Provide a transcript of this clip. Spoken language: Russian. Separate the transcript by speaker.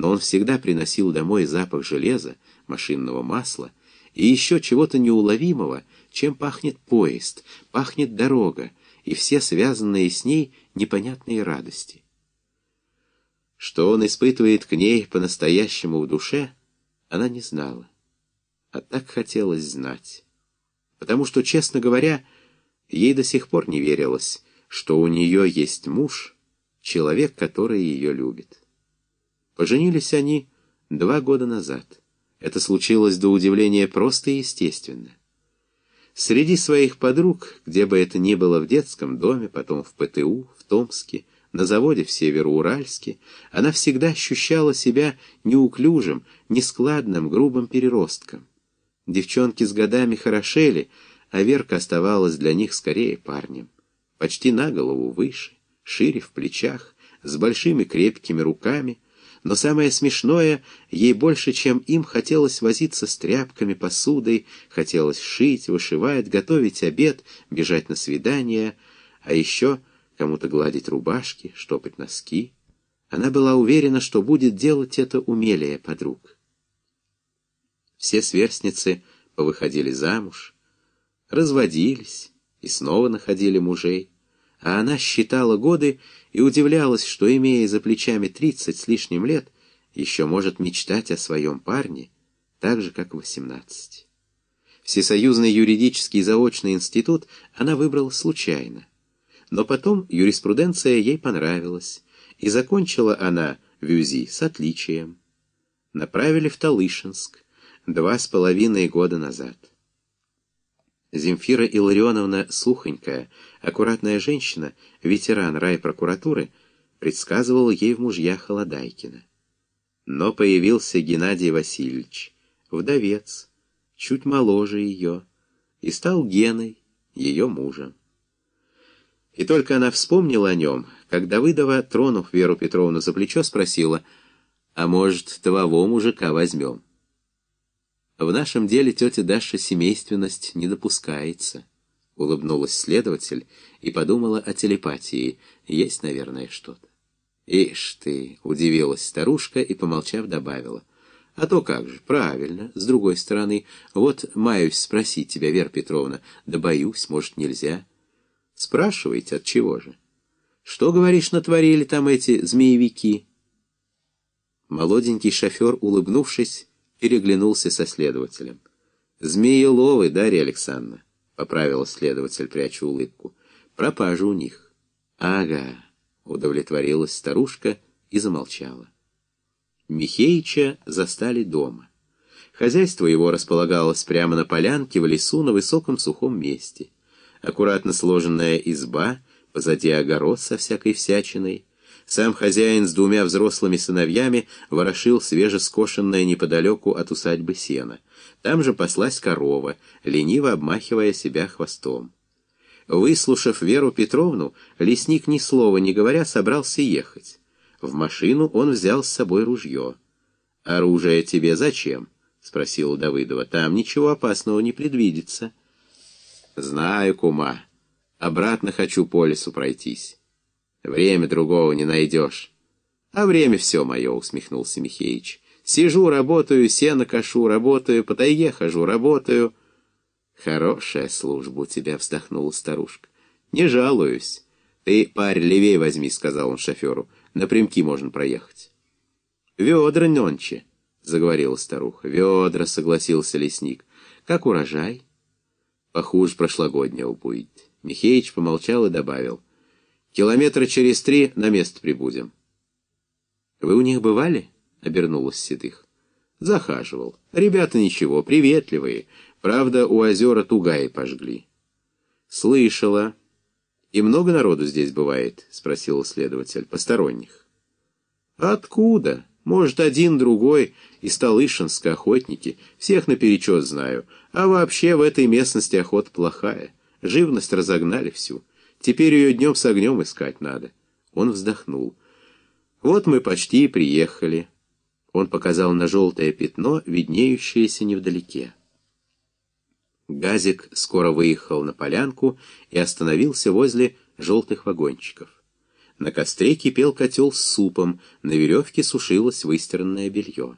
Speaker 1: но он всегда приносил домой запах железа, машинного масла и еще чего-то неуловимого, чем пахнет поезд, пахнет дорога и все связанные с ней непонятные радости. Что он испытывает к ней по-настоящему в душе, она не знала. А так хотелось знать. Потому что, честно говоря, ей до сих пор не верилось, что у нее есть муж, человек, который ее любит. Поженились они два года назад. Это случилось до удивления просто и естественно. Среди своих подруг, где бы это ни было в детском доме, потом в ПТУ, в Томске, на заводе в Североуральске, она всегда ощущала себя неуклюжим, нескладным, грубым переростком. Девчонки с годами хорошели, а Верка оставалась для них скорее парнем. Почти на голову выше, шире в плечах, с большими крепкими руками — но самое смешное, ей больше, чем им, хотелось возиться с тряпками, посудой, хотелось шить, вышивать, готовить обед, бежать на свидание, а еще кому-то гладить рубашки, штопать носки. Она была уверена, что будет делать это умелее подруг. Все сверстницы повыходили замуж, разводились и снова находили мужей а она считала годы и удивлялась, что, имея за плечами тридцать с лишним лет, еще может мечтать о своем парне, так же, как восемнадцать. Всесоюзный юридический заочный институт она выбрала случайно. Но потом юриспруденция ей понравилась, и закончила она в ЮЗИ с отличием. Направили в Талышинск два с половиной года назад. Земфира Илларионовна Сухонькая, аккуратная женщина, ветеран райпрокуратуры, предсказывала ей в мужья Холодайкина. Но появился Геннадий Васильевич, вдовец, чуть моложе ее, и стал Геной, ее мужем. И только она вспомнила о нем, как Давыдова, тронув Веру Петровну за плечо, спросила, «А может, твоего мужика возьмем?» В нашем деле тетя Даша семейственность не допускается. Улыбнулась следователь и подумала о телепатии. Есть, наверное, что-то. Ишь ты, удивилась старушка и, помолчав, добавила. А то как же, правильно, с другой стороны. Вот маюсь спросить тебя, Вера Петровна, да боюсь, может, нельзя. Спрашивайте, от чего же? Что, говоришь, натворили там эти змеевики? Молоденький шофер, улыбнувшись, переглянулся со следователем. «Змееловы, Дарья Александровна», — поправила следователь, пряча улыбку. «Пропажа у них». «Ага», — удовлетворилась старушка и замолчала. Михеича застали дома. Хозяйство его располагалось прямо на полянке в лесу на высоком сухом месте. Аккуратно сложенная изба, позади огород со всякой всячиной — сам хозяин с двумя взрослыми сыновьями ворошил свежескошенное неподалеку от усадьбы сена. Там же паслась корова, лениво обмахивая себя хвостом. Выслушав Веру Петровну, лесник ни слова не говоря собрался ехать. В машину он взял с собой ружье. «Оружие тебе зачем?» — спросила Давыдова. «Там ничего опасного не предвидится». «Знаю, кума. Обратно хочу по лесу пройтись». Время другого не найдешь. А время все мое, усмехнулся Михеич. Сижу, работаю, сено кашу, работаю, по тайге хожу, работаю. Хорошая служба у тебя, вздохнула старушка. Не жалуюсь. Ты, парь, левей возьми, сказал он шоферу. Напрямки можно проехать. Ведра нонче, заговорила старуха. Ведра, согласился лесник. Как урожай? Похуже прошлогоднего будет. Михеич помолчал и добавил — Километра через три на место прибудем. Вы у них бывали? Обернулась Седых. Захаживал. Ребята ничего, приветливые. Правда, у озера тугаи пожгли. Слышала. И много народу здесь бывает? Спросил следователь. Посторонних. Откуда? Может, один, другой, из Талышинска охотники. Всех наперечет знаю. А вообще в этой местности охота плохая. Живность разогнали всю. Теперь ее днем с огнем искать надо. Он вздохнул. Вот мы почти и приехали. Он показал на желтое пятно, виднеющееся невдалеке. Газик скоро выехал на полянку и остановился возле желтых вагончиков. На костре кипел котел с супом, на веревке сушилось выстиранное белье.